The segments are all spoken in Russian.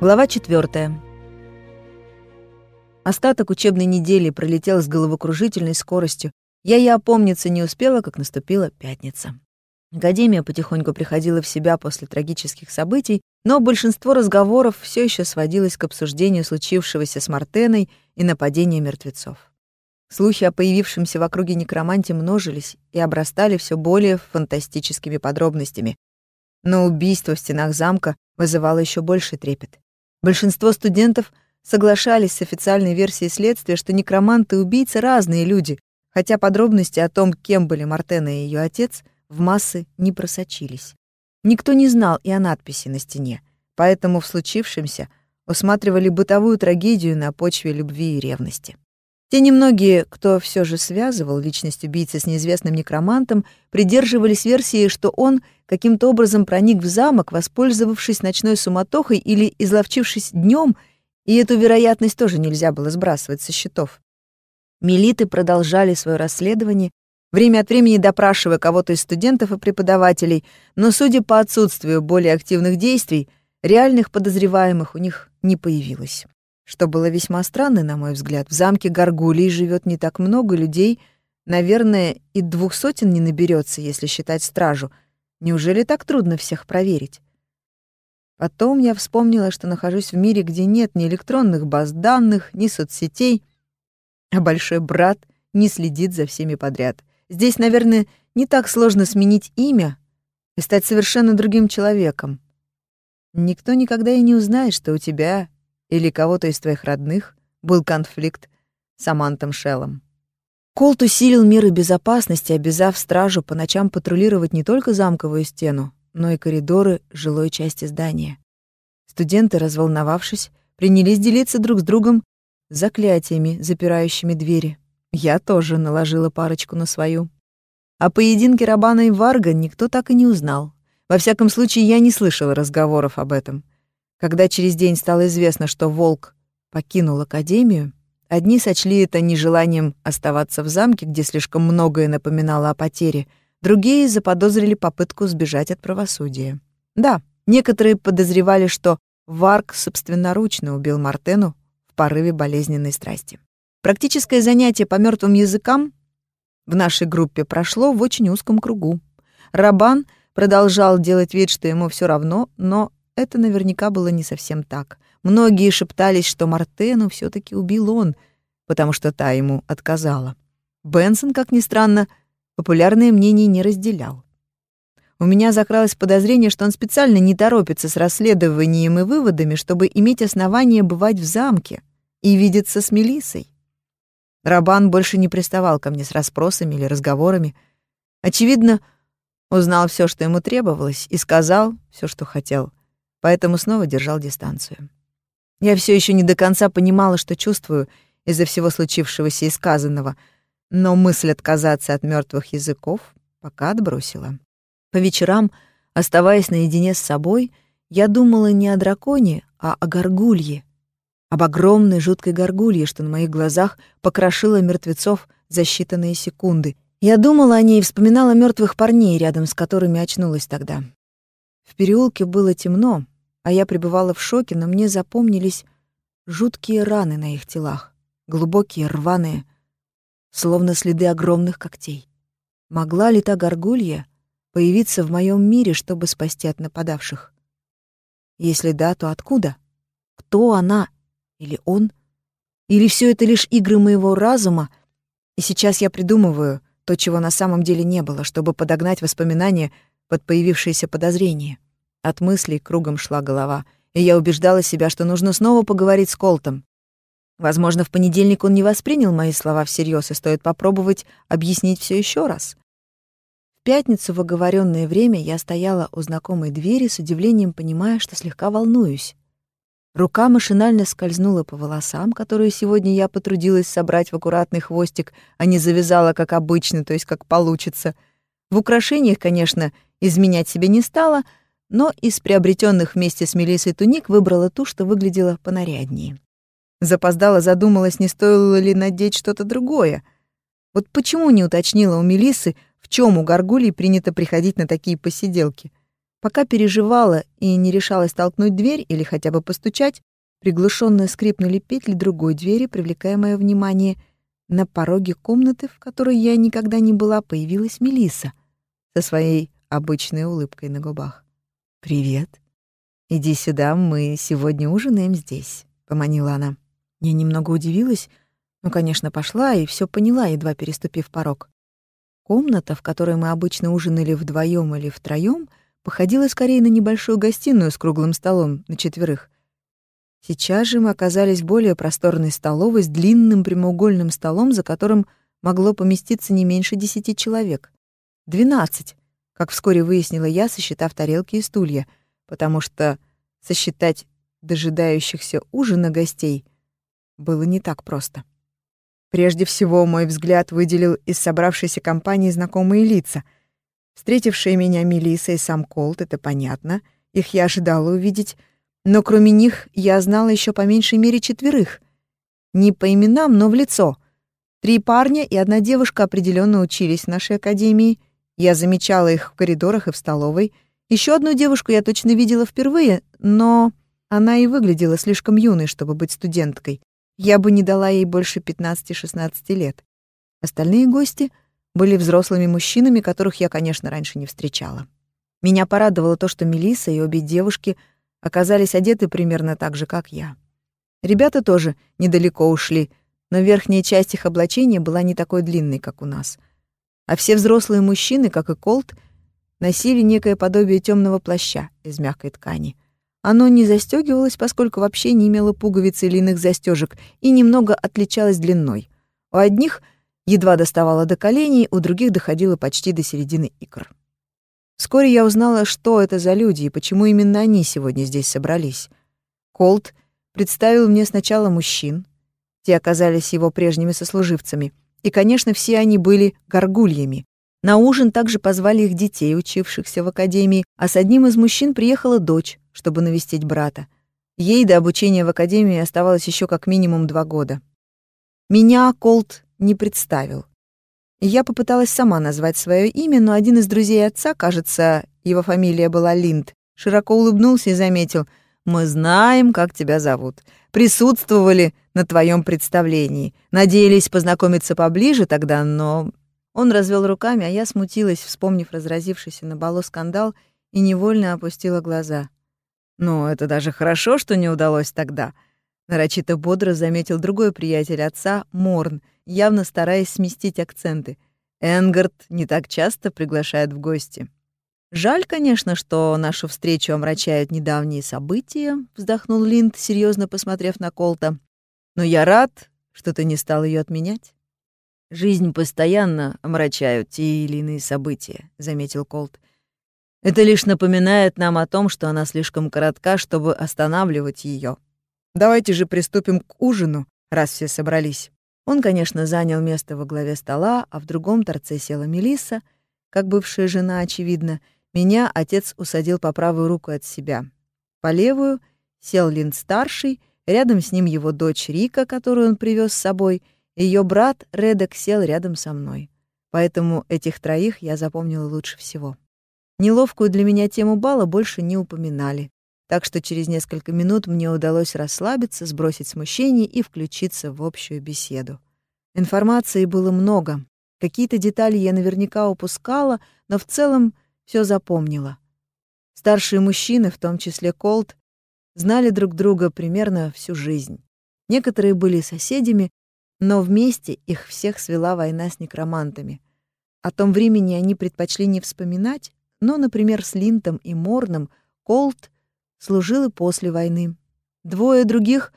Глава 4. Остаток учебной недели пролетел с головокружительной скоростью. Я и опомниться не успела, как наступила пятница. Академия потихоньку приходила в себя после трагических событий, но большинство разговоров все еще сводилось к обсуждению случившегося с Мартеной и нападения мертвецов. Слухи о появившемся в округе некроманте множились и обрастали все более фантастическими подробностями. Но убийство в стенах замка вызывало еще больше трепет. Большинство студентов соглашались с официальной версией следствия, что некроманты и убийцы разные люди, хотя подробности о том, кем были Мартена и ее отец — в массы не просочились. Никто не знал и о надписи на стене, поэтому в случившемся усматривали бытовую трагедию на почве любви и ревности. Те немногие, кто все же связывал личность убийцы с неизвестным некромантом, придерживались версии, что он каким-то образом проник в замок, воспользовавшись ночной суматохой или изловчившись днем, и эту вероятность тоже нельзя было сбрасывать со счетов. Милиты продолжали свое расследование, время от времени допрашивая кого-то из студентов и преподавателей, но, судя по отсутствию более активных действий, реальных подозреваемых у них не появилось. Что было весьма странно, на мой взгляд. В замке Гаргулии живет не так много людей, наверное, и двух сотен не наберется, если считать стражу. Неужели так трудно всех проверить? Потом я вспомнила, что нахожусь в мире, где нет ни электронных баз данных, ни соцсетей, а большой брат не следит за всеми подряд. Здесь, наверное, не так сложно сменить имя и стать совершенно другим человеком. Никто никогда и не узнает, что у тебя или кого-то из твоих родных был конфликт с Амантом Шеллом. Колт усилил меры безопасности, обязав стражу по ночам патрулировать не только замковую стену, но и коридоры жилой части здания. Студенты, разволновавшись, принялись делиться друг с другом заклятиями, запирающими двери. Я тоже наложила парочку на свою. О поединке Рабана и Варга никто так и не узнал. Во всяком случае, я не слышала разговоров об этом. Когда через день стало известно, что Волк покинул Академию, одни сочли это нежеланием оставаться в замке, где слишком многое напоминало о потере, другие заподозрили попытку сбежать от правосудия. Да, некоторые подозревали, что Варг собственноручно убил Мартену в порыве болезненной страсти. Практическое занятие по мертвым языкам в нашей группе прошло в очень узком кругу. Рабан продолжал делать вид, что ему все равно, но это наверняка было не совсем так. Многие шептались, что Мартену все таки убил он, потому что та ему отказала. Бенсон, как ни странно, популярное мнение не разделял. У меня закралось подозрение, что он специально не торопится с расследованием и выводами, чтобы иметь основания бывать в замке и видеться с Мелиссой. Рабан больше не приставал ко мне с расспросами или разговорами. Очевидно, узнал все, что ему требовалось, и сказал все, что хотел, поэтому снова держал дистанцию. Я все еще не до конца понимала, что чувствую из-за всего случившегося и сказанного, но мысль отказаться от мертвых языков пока отбросила. По вечерам, оставаясь наедине с собой, я думала не о драконе, а о горгулье, об огромной жуткой горгулье, что на моих глазах покрошила мертвецов за считанные секунды. Я думала о ней и вспоминала мертвых парней, рядом с которыми очнулась тогда. В переулке было темно, а я пребывала в шоке, но мне запомнились жуткие раны на их телах, глубокие, рваные, словно следы огромных когтей. Могла ли та горгулья появиться в моем мире, чтобы спасти от нападавших? Если да, то откуда? Кто она или он? Или все это лишь игры моего разума, и сейчас я придумываю то, чего на самом деле не было, чтобы подогнать воспоминания под появившееся подозрение. От мыслей кругом шла голова, и я убеждала себя, что нужно снова поговорить с Колтом. Возможно, в понедельник он не воспринял мои слова всерьез, и стоит попробовать объяснить все еще раз. В пятницу в оговоренное время я стояла у знакомой двери с удивлением, понимая, что слегка волнуюсь. Рука машинально скользнула по волосам, которые сегодня я потрудилась собрать в аккуратный хвостик, а не завязала, как обычно, то есть как получится. В украшениях, конечно, изменять себе не стала, но из приобретенных вместе с Мелиссой туник выбрала ту, что выглядела понаряднее. Запоздала задумалась, не стоило ли надеть что-то другое. Вот почему не уточнила у Мелиссы, в чем у горгулей принято приходить на такие посиделки? Пока переживала и не решалась толкнуть дверь или хотя бы постучать, приглушенно скрипнули петли другой двери, привлекая мое внимание. На пороге комнаты, в которой я никогда не была, появилась Мелиса со своей обычной улыбкой на губах. «Привет. Иди сюда, мы сегодня ужинаем здесь», — поманила она. Я немного удивилась, но, конечно, пошла и все поняла, едва переступив порог. Комната, в которой мы обычно ужинали вдвоем или втроем, походила скорее на небольшую гостиную с круглым столом на четверых. Сейчас же мы оказались в более просторной столовой с длинным прямоугольным столом, за которым могло поместиться не меньше десяти человек. Двенадцать, как вскоре выяснила я, сосчитав тарелки и стулья, потому что сосчитать дожидающихся ужина гостей было не так просто. Прежде всего, мой взгляд выделил из собравшейся компании знакомые лица. Встретившие меня Мелисса и сам Колт, это понятно, их я ожидала увидеть, но кроме них я знала еще по меньшей мере четверых. Не по именам, но в лицо. Три парня и одна девушка определенно учились в нашей академии. Я замечала их в коридорах и в столовой. Еще одну девушку я точно видела впервые, но она и выглядела слишком юной, чтобы быть студенткой. Я бы не дала ей больше 15-16 лет. Остальные гости были взрослыми мужчинами, которых я, конечно, раньше не встречала. Меня порадовало то, что Мелисса и обе девушки оказались одеты примерно так же, как я. Ребята тоже недалеко ушли, но верхняя часть их облачения была не такой длинной, как у нас. А все взрослые мужчины, как и Колт, носили некое подобие темного плаща из мягкой ткани — оно не застегивалось, поскольку вообще не имело пуговиц или иных застежек и немного отличалось длиной. У одних едва доставало до коленей, у других доходило почти до середины икр. Вскоре я узнала, что это за люди и почему именно они сегодня здесь собрались. Колт представил мне сначала мужчин, те оказались его прежними сослуживцами, и, конечно, все они были горгульями. На ужин также позвали их детей, учившихся в академии, а с одним из мужчин приехала дочь, чтобы навестить брата. Ей до обучения в академии оставалось еще как минимум два года. Меня Колт не представил. Я попыталась сама назвать свое имя, но один из друзей отца, кажется, его фамилия была Линд, широко улыбнулся и заметил, «Мы знаем, как тебя зовут. Присутствовали на твоем представлении. Надеялись познакомиться поближе тогда, но...» Он развел руками, а я смутилась, вспомнив разразившийся на балу скандал, и невольно опустила глаза. «Ну, это даже хорошо, что не удалось тогда», — нарочито бодро заметил другой приятель отца, Морн, явно стараясь сместить акценты. «Энгард не так часто приглашает в гости». «Жаль, конечно, что нашу встречу омрачают недавние события», — вздохнул Линд, серьезно посмотрев на Колта. «Но я рад, что ты не стал ее отменять». «Жизнь постоянно омрачают те или иные события», — заметил Колт. Это лишь напоминает нам о том, что она слишком коротка, чтобы останавливать ее. Давайте же приступим к ужину, раз все собрались. Он, конечно, занял место во главе стола, а в другом торце села Мелисса, как бывшая жена, очевидно. Меня отец усадил по правую руку от себя. По левую сел Лин старший, рядом с ним его дочь Рика, которую он привез с собой, и ее брат Редек сел рядом со мной. Поэтому этих троих я запомнила лучше всего. Неловкую для меня тему бала больше не упоминали, так что через несколько минут мне удалось расслабиться, сбросить смущение и включиться в общую беседу. Информации было много. Какие-то детали я наверняка упускала, но в целом все запомнила. Старшие мужчины, в том числе Колт, знали друг друга примерно всю жизнь. Некоторые были соседями, но вместе их всех свела война с некромантами. О том времени они предпочли не вспоминать, но, например, с Линтом и Морном Колт служил и после войны. Двое других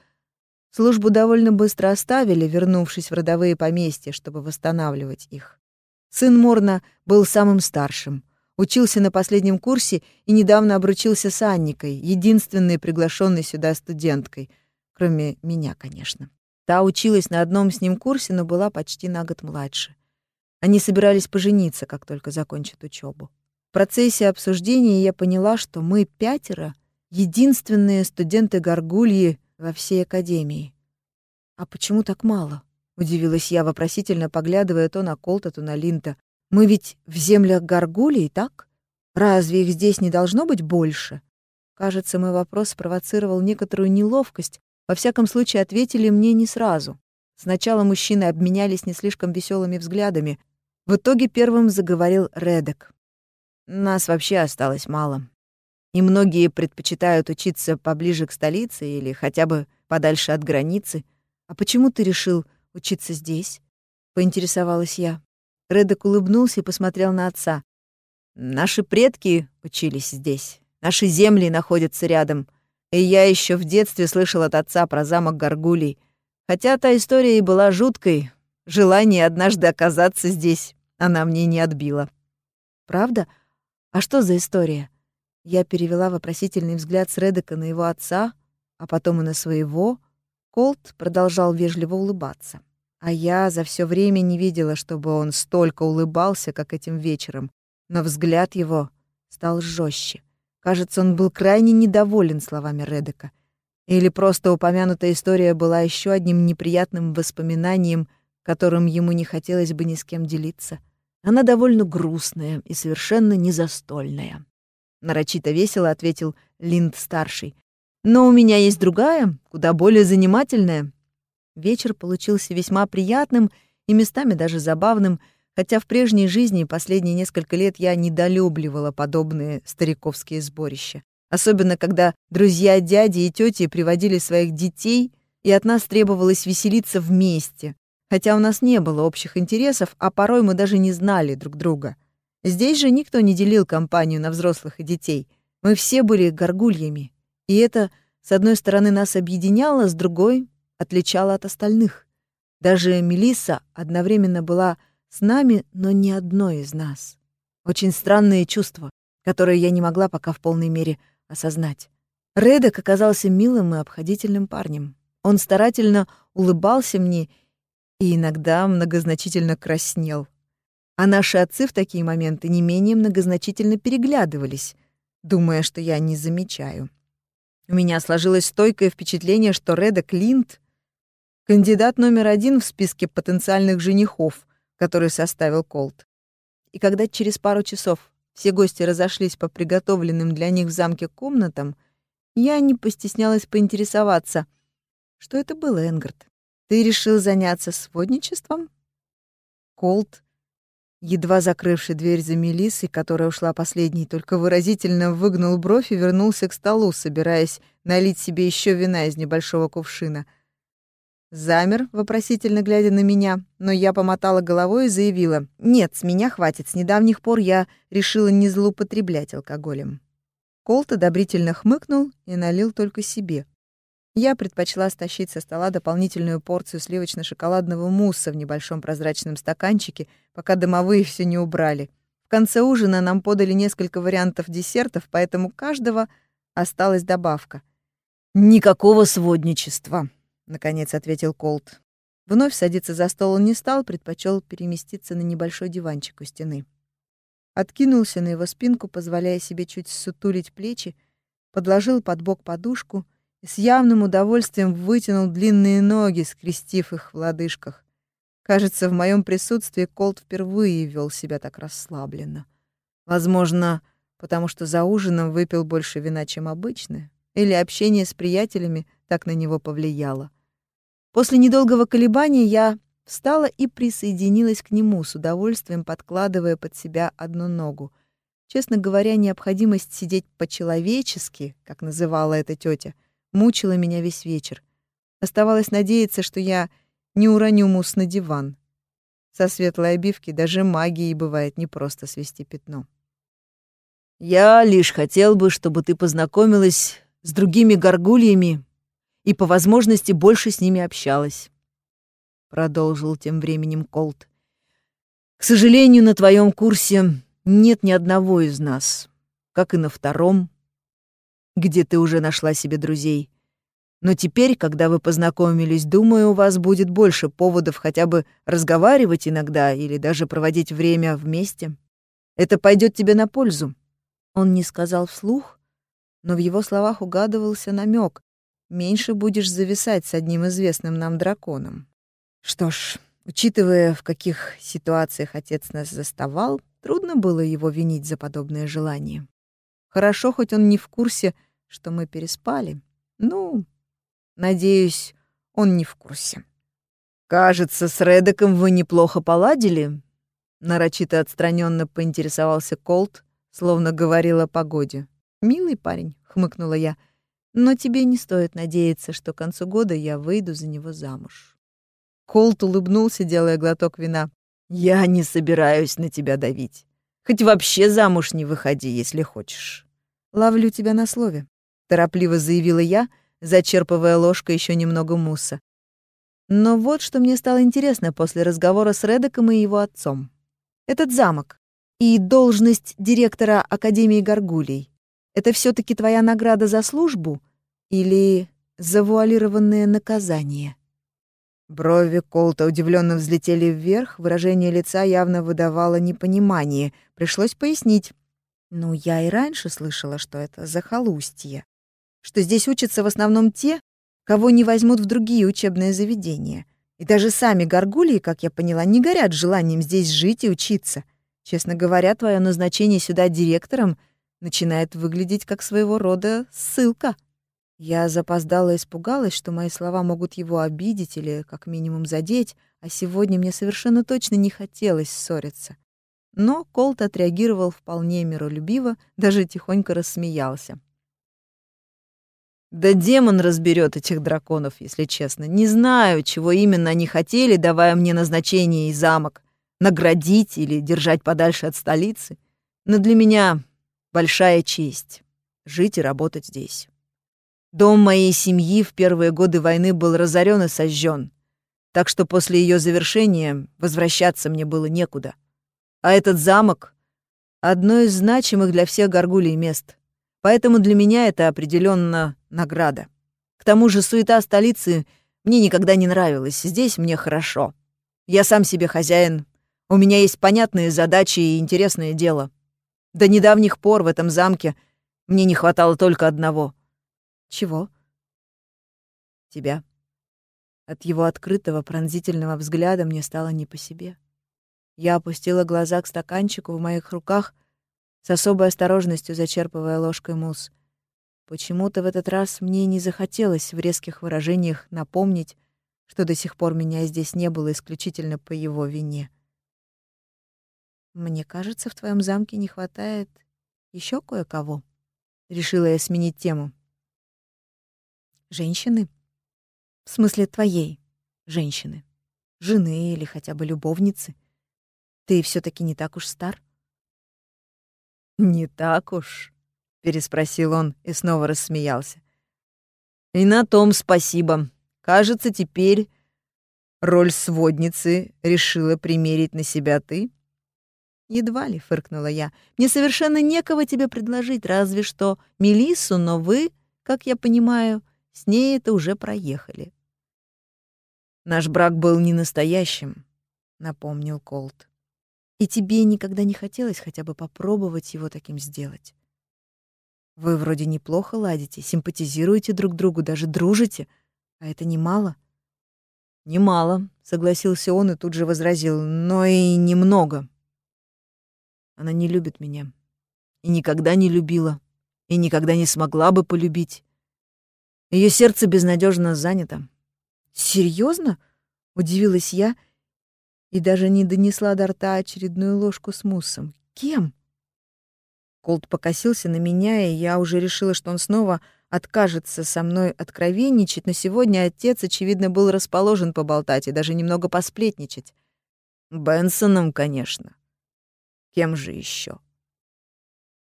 службу довольно быстро оставили, вернувшись в родовые поместья, чтобы восстанавливать их. Сын Морна был самым старшим, учился на последнем курсе и недавно обручился с Анникой, единственной приглашенной сюда студенткой, кроме меня, конечно. Та училась на одном с ним курсе, но была почти на год младше. Они собирались пожениться, как только закончат учебу. В процессе обсуждения я поняла, что мы пятеро — единственные студенты Гаргульи во всей академии. «А почему так мало?» — удивилась я, вопросительно поглядывая то на Колта, то на Линта. «Мы ведь в землях Гаргулии, так?» Разве их здесь не должно быть больше? Кажется, мой вопрос спровоцировал некоторую неловкость. Во всяком случае, ответили мне не сразу. Сначала мужчины обменялись не слишком веселыми взглядами. В итоге первым заговорил Редек. Нас вообще осталось мало. И многие предпочитают учиться поближе к столице или хотя бы подальше от границы. А почему ты решил учиться здесь? Поинтересовалась я. Редек улыбнулся и посмотрел на отца. Наши предки учились здесь. Наши земли находятся рядом. И я еще в детстве слышал от отца про замок Гаргулий. Хотя та история и была жуткой, желание однажды оказаться здесь она мне не отбила. Правда? А что за история? Я перевела вопросительный взгляд с Редека на его отца, а потом и на своего. Колт продолжал вежливо улыбаться. А я за все время не видела, чтобы он столько улыбался, как этим вечером но взгляд его стал жестче. Кажется, он был крайне недоволен словами Редека. Или просто упомянутая история была еще одним неприятным воспоминанием, которым ему не хотелось бы ни с кем делиться. Она довольно грустная и совершенно незастольная. Нарочито весело ответил Линд-старший. «Но у меня есть другая, куда более занимательная». Вечер получился весьма приятным и местами даже забавным, хотя в прежней жизни последние несколько лет я недолюбливала подобные стариковские сборища. Особенно, когда друзья дяди и тети приводили своих детей, и от нас требовалось веселиться вместе, хотя у нас не было общих интересов, а порой мы даже не знали друг друга. Здесь же никто не делил компанию на взрослых и детей. Мы все были горгульями, и это, с одной стороны, нас объединяло, с другой — отличало от остальных. Даже Мелисса одновременно была с нами, но не одной из нас. Очень странные чувства, которые я не могла пока в полной мере осознать. Редек оказался милым и обходительным парнем. Он старательно улыбался мне и иногда многозначительно краснел. А наши отцы в такие моменты не менее многозначительно переглядывались, думая, что я не замечаю. У меня сложилось стойкое впечатление, что Редек Линд — кандидат номер один в списке потенциальных женихов, который составил Колт. И когда через пару часов все гости разошлись по приготовленным для них в замке комнатам, я не постеснялась поинтересоваться, что это было, Энгард. Ты решил заняться сводничеством? Колт, едва закрывший дверь за Мелиссой, которая ушла последней, только выразительно выгнул бровь и вернулся к столу, собираясь налить себе еще вина из небольшого кувшина — Замер, вопросительно глядя на меня, но я помотала головой и заявила, «Нет, с меня хватит, с недавних пор я решила не злоупотреблять алкоголем». Колт одобрительно хмыкнул и налил только себе. Я предпочла стащить со стола дополнительную порцию сливочно-шоколадного мусса в небольшом прозрачном стаканчике, пока домовые все не убрали. В конце ужина нам подали несколько вариантов десертов, поэтому каждого осталась добавка. «Никакого сводничества», наконец ответил Колт. Вновь садиться за стол он не стал, предпочел переместиться на небольшой диванчик у стены. Откинулся на его спинку, позволяя себе чуть сутулить плечи, подложил под бок подушку и с явным удовольствием вытянул длинные ноги, скрестив их в лодыжках. Кажется, в моем присутствии Колт впервые вел себя так расслабленно. Возможно, потому что за ужином выпил больше вина, чем обычно, или общение с приятелями так на него повлияло. После недолгого колебания я встала и присоединилась к нему, с удовольствием подкладывая под себя одну ногу. Честно говоря, необходимость сидеть по-человечески, как называла эта тетя, мучила меня весь вечер. Оставалось надеяться, что я не уроню мусс на диван. Со светлой обивки даже магией бывает непросто свести пятно. «Я лишь хотел бы, чтобы ты познакомилась с другими горгульями и по возможности больше с ними общалась. Продолжил тем временем Колт. К сожалению, на твоем курсе нет ни одного из нас, как и на втором, где ты уже нашла себе друзей. Но теперь, когда вы познакомились, думаю, у вас будет больше поводов хотя бы разговаривать иногда или даже проводить время вместе. Это пойдет тебе на пользу. Он не сказал вслух, но в его словах угадывался намек, меньше будешь зависать с одним известным нам драконом. Что ж, Учитывая, в каких ситуациях отец нас заставал, трудно было его винить за подобное желание. Хорошо, хоть он не в курсе, что мы переспали. Ну, надеюсь, он не в курсе. «Кажется, с Редеком вы неплохо поладили?» Нарочито отстраненно поинтересовался Колт, словно говорил о погоде. «Милый парень», — хмыкнула я, — «но тебе не стоит надеяться, что к концу года я выйду за него замуж». Колт улыбнулся, делая глоток вина. «Я не собираюсь на тебя давить. Хоть вообще замуж не выходи, если хочешь». «Ловлю тебя на слове», — торопливо заявила я, зачерпывая ложкой еще немного мусса. Но вот что мне стало интересно после разговора с Редеком и его отцом. Этот замок и должность директора Академии Гаргулей — это все таки твоя награда за службу или завуалированное наказание? Брови Колта удивленно взлетели вверх, выражение лица явно выдавало непонимание. Пришлось пояснить. Ну, я и раньше слышала, что это захолустье. Что здесь учатся в основном те, кого не возьмут в другие учебные заведения. И даже сами горгульи, как я поняла, не горят желанием здесь жить и учиться. Честно говоря, твое назначение сюда директором начинает выглядеть как своего рода ссылка. Я запоздала испугалась, что мои слова могут его обидеть или как минимум задеть, а сегодня мне совершенно точно не хотелось ссориться. Но Колт отреагировал вполне миролюбиво, даже тихонько рассмеялся. Да демон разберет этих драконов, если честно. Не знаю, чего именно они хотели, давая мне назначение и замок. Наградить или держать подальше от столицы. Но для меня большая честь — жить и работать здесь. Дом моей семьи в первые годы войны был разорен и сожжен, так что после ее завершения возвращаться мне было некуда. А этот замок — одно из значимых для всех горгулей мест, поэтому для меня это определенно награда. К тому же суета столицы мне никогда не нравилась, здесь мне хорошо. Я сам себе хозяин, у меня есть понятные задачи и интересное дело. До недавних пор в этом замке мне не хватало только одного — чего? Тебя. От его открытого, пронзительного взгляда мне стало не по себе. Я опустила глаза к стаканчику в моих руках, с особой осторожностью зачерпывая ложкой мусс. Почему-то в этот раз мне не захотелось в резких выражениях напомнить, что до сих пор меня здесь не было исключительно по его вине. «Мне кажется, в твоем замке не хватает еще кое-кого», — решила я сменить тему. Женщины? В смысле твоей женщины. Жены или хотя бы любовницы. Ты все таки не так уж стар. «Не так уж», — переспросил он и снова рассмеялся. «И на том спасибо. Кажется, теперь роль сводницы решила примерить на себя ты». «Едва ли», — фыркнула я. «Мне совершенно некого тебе предложить, разве что Мелиссу, но вы, как я понимаю, с ней это уже проехали. Наш брак был не настоящим, напомнил Колт. И тебе никогда не хотелось хотя бы попробовать его таким сделать. Вы вроде неплохо ладите, симпатизируете друг другу, даже дружите, а это немало. Немало, согласился он и тут же возразил, но и немного. Она не любит меня и никогда не любила, и никогда не смогла бы полюбить. Ее сердце безнадежно занято. Серьезно? удивилась я и даже не донесла до рта очередную ложку с муссом. Кем? Колт покосился на меня, и я уже решила, что он снова откажется со мной откровенничать, но сегодня отец, очевидно, был расположен поболтать и даже немного посплетничать. Бенсоном, конечно. Кем же еще?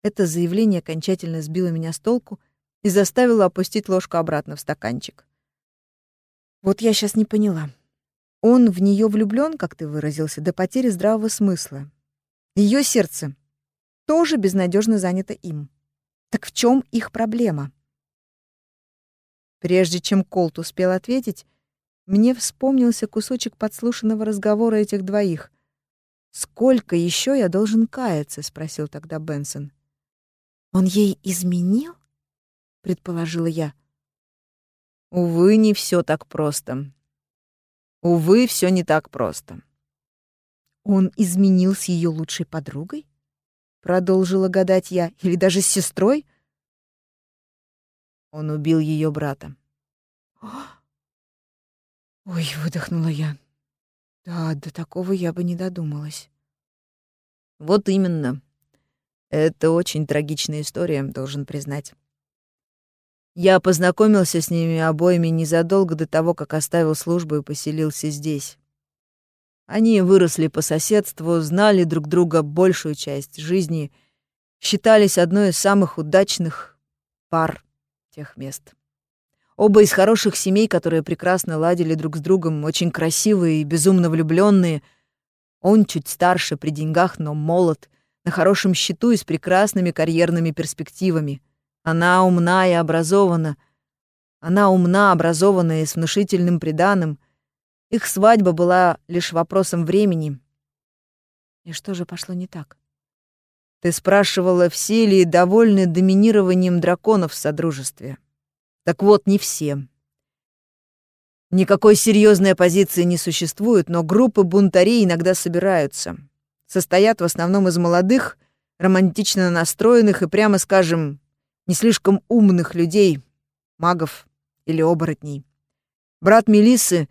Это заявление окончательно сбило меня с толку — и заставила опустить ложку обратно в стаканчик. Вот я сейчас не поняла. Он в нее влюблен, как ты выразился, до потери здравого смысла. Ее сердце тоже безнадежно занято им. Так в чем их проблема? Прежде чем Колт успел ответить, мне вспомнился кусочек подслушанного разговора этих двоих. «Сколько еще я должен каяться?» — спросил тогда Бенсон. «Он ей изменил?» предположила я. Увы, не все так просто. Увы, все не так просто. Он изменил с ее лучшей подругой? Продолжила гадать я. Или даже с сестрой? Он убил ее брата. Ой, выдохнула я. Да, до такого я бы не додумалась. Вот именно. Это очень трагичная история, должен признать. Я познакомился с ними обоими незадолго до того, как оставил службу и поселился здесь. Они выросли по соседству, знали друг друга большую часть жизни, считались одной из самых удачных пар тех мест. Оба из хороших семей, которые прекрасно ладили друг с другом, очень красивые и безумно влюбленные. Он чуть старше, при деньгах, но молод, на хорошем счету и с прекрасными карьерными перспективами. Она умна и образована. Она умна, образованная и с внушительным приданым. Их свадьба была лишь вопросом времени. И что же пошло не так? Ты спрашивала, все ли довольны доминированием драконов в Содружестве. Так вот, не все. Никакой серьезной оппозиции не существует, но группы бунтарей иногда собираются. Состоят в основном из молодых, романтично настроенных и, прямо скажем, не слишком умных людей, магов или оборотней. Брат Мелиссы,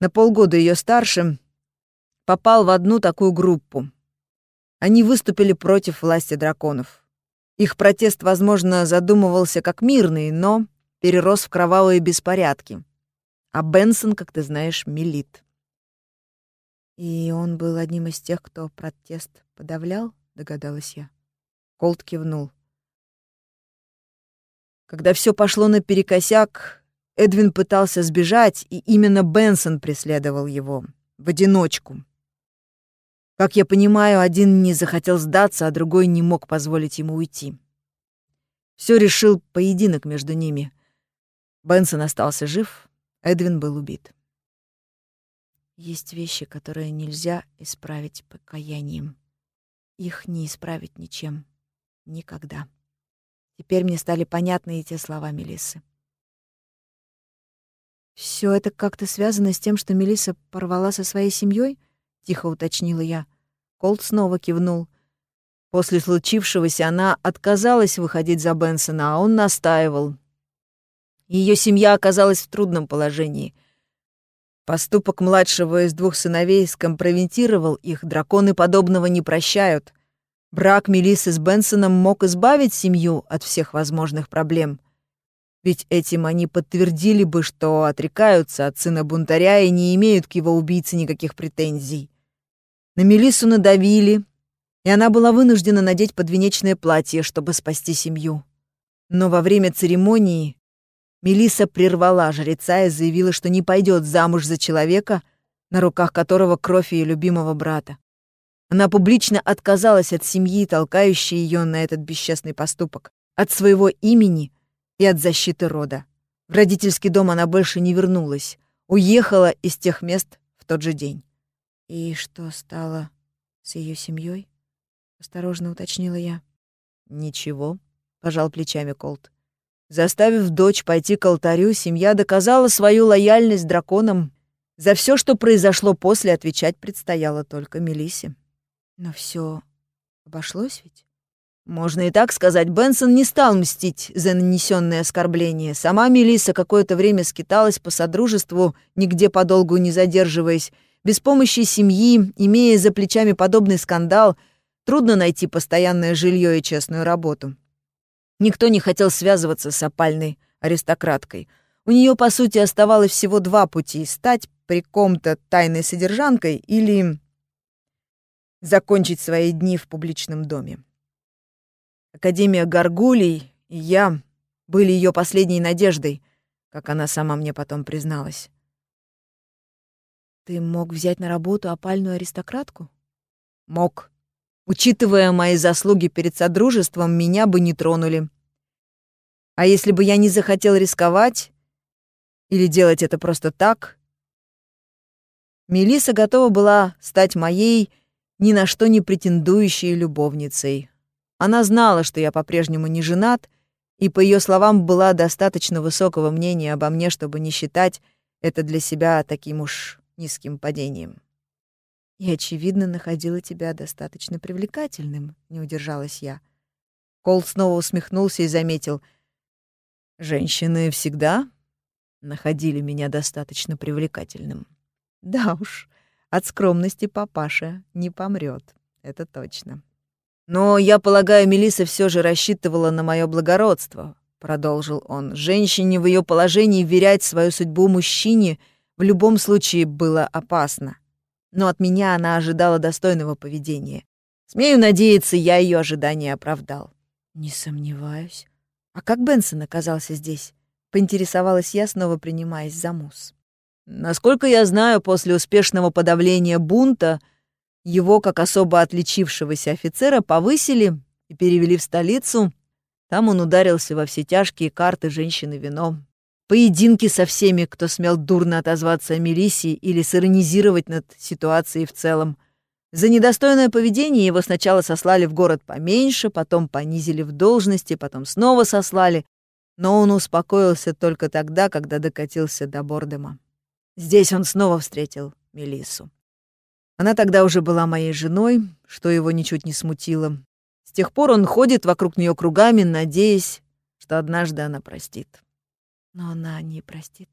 на полгода ее старше, попал в одну такую группу. Они выступили против власти драконов. Их протест, возможно, задумывался как мирный, но перерос в кровавые беспорядки. А Бенсон, как ты знаешь, милит. И он был одним из тех, кто протест подавлял, догадалась я. Колт кивнул. Когда все пошло наперекосяк, Эдвин пытался сбежать, и именно Бенсон преследовал его. В одиночку. Как я понимаю, один не захотел сдаться, а другой не мог позволить ему уйти. Все решил поединок между ними. Бенсон остался жив, Эдвин был убит. Есть вещи, которые нельзя исправить покаянием. Их не исправить ничем. Никогда. Теперь мне стали понятны эти слова Мелиссы. Все это как-то связано с тем, что Мелисса порвала со своей семьей? тихо уточнила я. Колт снова кивнул. После случившегося она отказалась выходить за Бенсона, а он настаивал, ее семья оказалась в трудном положении. Поступок младшего из двух сыновей скомпрометировал их, драконы подобного не прощают. Брак Мелиссы с Бенсоном мог избавить семью от всех возможных проблем. Ведь этим они подтвердили бы, что отрекаются от сына бунтаря и не имеют к его убийце никаких претензий. На Мелиссу надавили, и она была вынуждена надеть подвенечное платье, чтобы спасти семью. Но во время церемонии Мелиса прервала жреца и заявила, что не пойдет замуж за человека, на руках которого кровь ее любимого брата. Она публично отказалась от семьи, толкающей ее на этот бесчестный поступок, от своего имени и от защиты рода. В родительский дом она больше не вернулась, уехала из тех мест в тот же день. «И что стало с ее семьей? осторожно уточнила я. «Ничего», — пожал плечами Колт. Заставив дочь пойти к алтарю, семья доказала свою лояльность драконам. За все, что произошло после, отвечать предстояло только Мелисе. Но все обошлось ведь? Можно и так сказать, Бенсон не стал мстить за нанесенные оскорбления. Сама Мелиса какое-то время скиталась по содружеству, нигде подолгу не задерживаясь. Без помощи семьи, имея за плечами подобный скандал, трудно найти постоянное жилье и честную работу. Никто не хотел связываться с опальной аристократкой. У нее, по сути, оставалось всего два пути — стать при ком-то тайной содержанкой или закончить свои дни в публичном доме. Академия Гаргулей и я были ее последней надеждой, как она сама мне потом призналась. «Ты мог взять на работу опальную аристократку?» «Мог», Учитывая мои заслуги перед Содружеством, меня бы не тронули. А если бы я не захотел рисковать или делать это просто так, Мелиса готова была стать моей ни на что не претендующей любовницей. Она знала, что я по-прежнему не женат, и, по ее словам, была достаточно высокого мнения обо мне, чтобы не считать это для себя таким уж низким падением. И, очевидно, находила тебя достаточно привлекательным, не удержалась я. Кол снова усмехнулся и заметил. Женщины всегда находили меня достаточно привлекательным. Да уж, от скромности папаша не помрет, это точно. Но я полагаю, Мелиса все же рассчитывала на мое благородство, продолжил он. Женщине в ее положении верять свою судьбу мужчине в любом случае было опасно. Но от меня она ожидала достойного поведения. Смею надеяться, я ее ожидания оправдал. Не сомневаюсь. А как Бенсон оказался здесь? Поинтересовалась я, снова принимаясь за мус. Насколько я знаю, после успешного подавления бунта его, как особо отличившегося офицера, повысили и перевели в столицу. Там он ударился во все тяжкие карты женщины вино. Поединки со всеми, кто смел дурно отозваться о Мелисии или сиронизировать над ситуацией в целом. За недостойное поведение его сначала сослали в город поменьше, потом понизили в должности, потом снова сослали. Но он успокоился только тогда, когда докатился до Бордема. Здесь он снова встретил Мелиссу. Она тогда уже была моей женой, что его ничуть не смутило. С тех пор он ходит вокруг нее кругами, надеясь, что однажды она простит. Но она не простит.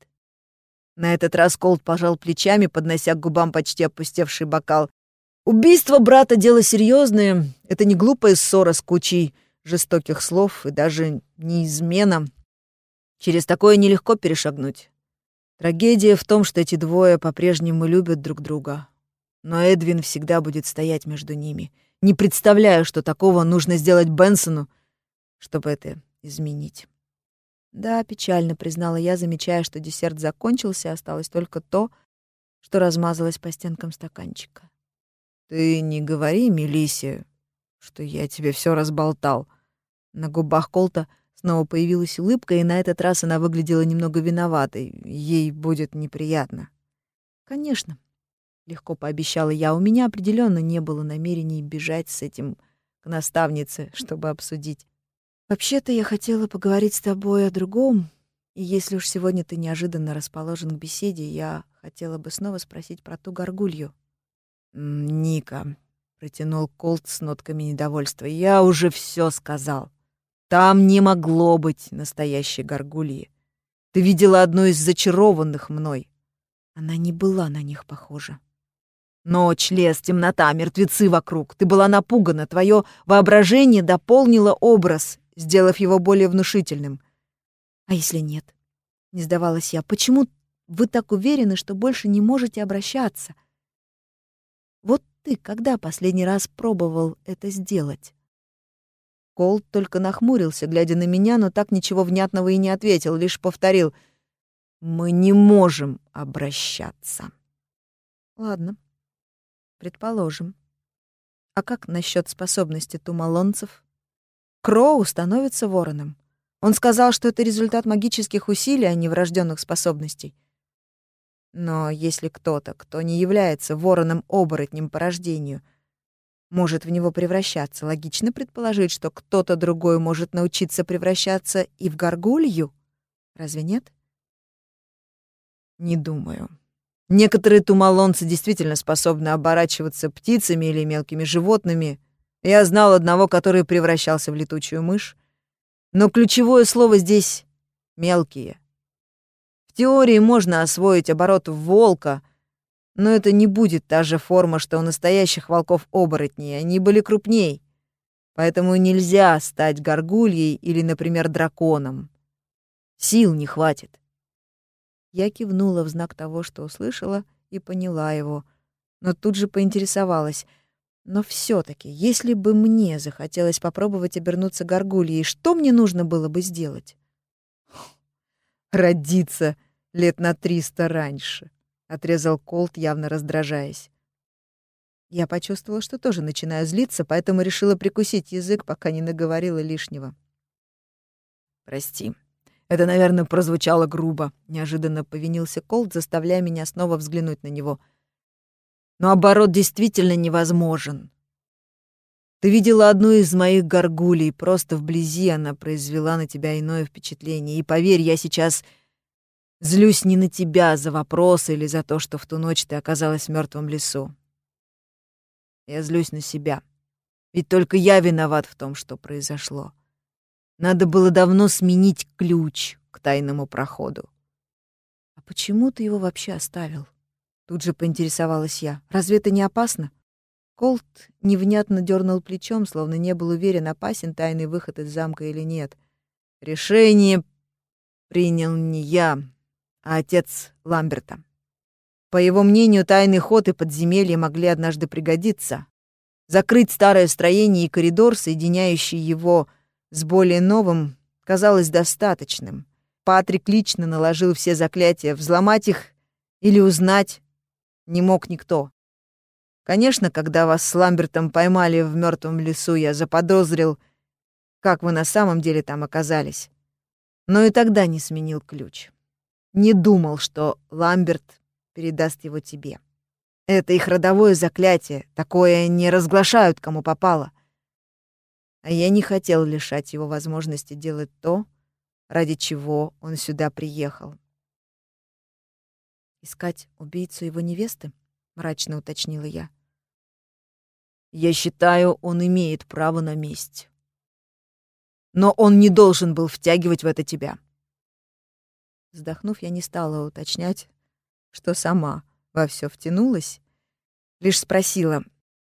На этот раз Колт пожал плечами, поднося к губам почти опустевший бокал. Убийство брата — дело серьезное. Это не глупая ссора с кучей жестоких слов и даже не измена. Через такое нелегко перешагнуть. Трагедия в том, что эти двое по-прежнему любят друг друга но Эдвин всегда будет стоять между ними. Не представляю, что такого нужно сделать Бенсону, чтобы это изменить. Да, печально признала я, замечая, что десерт закончился, осталось только то, что размазалось по стенкам стаканчика. Ты не говори, Мелиссе, что я тебе все разболтал. На губах Колта снова появилась улыбка, и на этот раз она выглядела немного виноватой. Ей будет неприятно. Конечно, легко пообещала я. У меня определенно не было намерений бежать с этим к наставнице, чтобы обсудить. Вообще-то я хотела поговорить с тобой о другом, и если уж сегодня ты неожиданно расположен к беседе, я хотела бы снова спросить про ту горгулью. «Ника», — протянул Колт с нотками недовольства, — «я уже все сказал. Там не могло быть настоящей горгульи. Ты видела одну из зачарованных мной». Она не была на них похожа. Ночь, лес, темнота, мертвецы вокруг. Ты была напугана, твое воображение дополнило образ, сделав его более внушительным. А если нет? Не сдавалась я. Почему вы так уверены, что больше не можете обращаться? Вот ты когда последний раз пробовал это сделать? Колт только нахмурился, глядя на меня, но так ничего внятного и не ответил, лишь повторил «Мы не можем обращаться». «Ладно», Предположим. А как насчет способности тумалонцев? Кроу становится вороном. Он сказал, что это результат магических усилий, а не врожденных способностей. Но если кто-то, кто не является вороном-оборотнем по рождению, может в него превращаться, логично предположить, что кто-то другой может научиться превращаться и в горгулью? Разве нет? Не думаю. Некоторые тумалонцы действительно способны оборачиваться птицами или мелкими животными. Я знал одного, который превращался в летучую мышь. Но ключевое слово здесь — «мелкие». В теории можно освоить оборот волка, но это не будет та же форма, что у настоящих волков-оборотней, они были крупней. Поэтому нельзя стать горгульей или, например, драконом. Сил не хватит. Я кивнула в знак того, что услышала, и поняла его, но тут же поинтересовалась. Но все таки если бы мне захотелось попробовать обернуться горгульей, что мне нужно было бы сделать? «Родиться лет на триста раньше», — отрезал Колт, явно раздражаясь. Я почувствовала, что тоже начинаю злиться, поэтому решила прикусить язык, пока не наговорила лишнего. «Прости», это, наверное, прозвучало грубо. Неожиданно повинился Колт, заставляя меня снова взглянуть на него. Но оборот действительно невозможен. Ты видела одну из моих горгулей, просто вблизи она произвела на тебя иное впечатление. И поверь, я сейчас Злюсь не на тебя за вопросы или за то, что в ту ночь ты оказалась в мертвом лесу. Я злюсь на себя. Ведь только я виноват в том, что произошло. Надо было давно сменить ключ к тайному проходу. А почему ты его вообще оставил? Тут же поинтересовалась я. Разве это не опасно? Колт невнятно дернул плечом, словно не был уверен, опасен тайный выход из замка или нет. Решение принял не я, а отец Ламберта. По его мнению, тайный ход и подземелье могли однажды пригодиться. Закрыть старое строение и коридор, соединяющий его с более новым, казалось достаточным. Патрик лично наложил все заклятия, взломать их или узнать не мог никто. Конечно, когда вас с Ламбертом поймали в мертвом лесу, я заподозрил, как вы на самом деле там оказались. Но и тогда не сменил ключ. Не думал, что Ламберт передаст его тебе. Это их родовое заклятие, такое не разглашают, кому попало. А я не хотел лишать его возможности делать то, ради чего он сюда приехал. «Искать убийцу его невесты?» — мрачно уточнила я. «Я считаю, он имеет право на месть. Но он не должен был втягивать в это тебя». Вздохнув, я не стала уточнять, что сама во все втянулась, лишь спросила,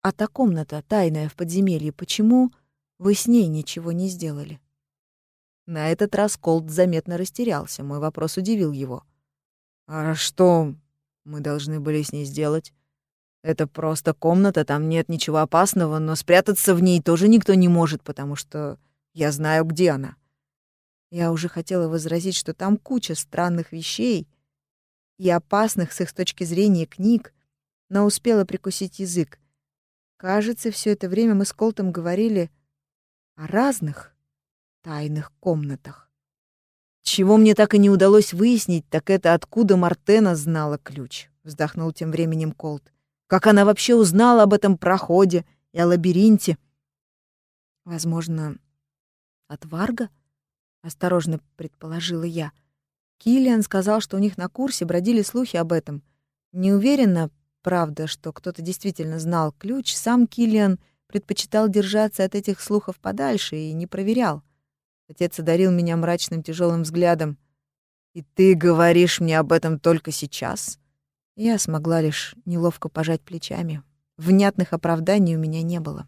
«А та комната тайная в подземелье, почему вы с ней ничего не сделали?» На этот раз Колд заметно растерялся, мой вопрос удивил его. «А что мы должны были с ней сделать? Это просто комната, там нет ничего опасного, но спрятаться в ней тоже никто не может, потому что я знаю, где она». Я уже хотела возразить, что там куча странных вещей и опасных с их точки зрения книг, но успела прикусить язык. Кажется, все это время мы с Колтом говорили о разных тайных комнатах. Чего мне так и не удалось выяснить, так это откуда Мартена знала ключ, вздохнул тем временем Колт. Как она вообще узнала об этом проходе и о лабиринте? Возможно, от Варга? осторожно предположила я. Киллиан сказал, что у них на курсе бродили слухи об этом. Не уверена, правда, что кто-то действительно знал ключ. Сам Киллиан предпочитал держаться от этих слухов подальше и не проверял. Отец одарил меня мрачным тяжелым взглядом. «И ты говоришь мне об этом только сейчас?» Я смогла лишь неловко пожать плечами. Внятных оправданий у меня не было.